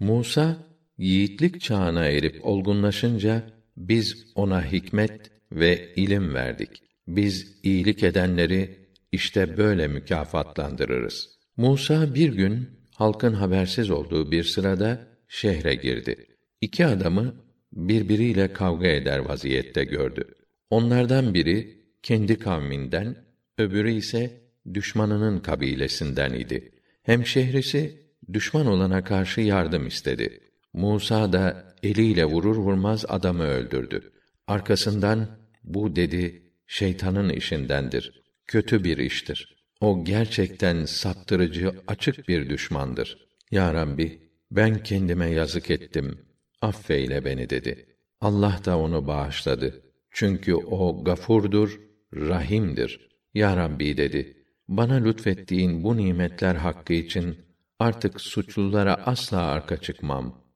Musa yiğitlik çağına erip olgunlaşınca biz ona hikmet ve ilim verdik. Biz iyilik edenleri işte böyle mükafatlandırırız. Musa bir gün halkın habersiz olduğu bir sırada şehre girdi. İki adamı birbiriyle kavga eder vaziyette gördü. Onlardan biri kendi kavminden, öbürü ise düşmanının kabilesinden idi. Hem şehrisi düşman olana karşı yardım istedi. Musa da eliyle vurur vurmaz adamı öldürdü. Arkasından bu dedi şeytanın işindendir. Kötü bir iştir. O gerçekten saptırıcı, açık bir düşmandır. Ya Rabbi, ben kendime yazık ettim. Affeyle beni dedi. Allah da onu bağışladı. Çünkü o gafurdur, rahimdir. Ya Rabbi dedi. Bana lütfettiğin bu nimetler hakkı için artık suçlulara asla arka çıkmam.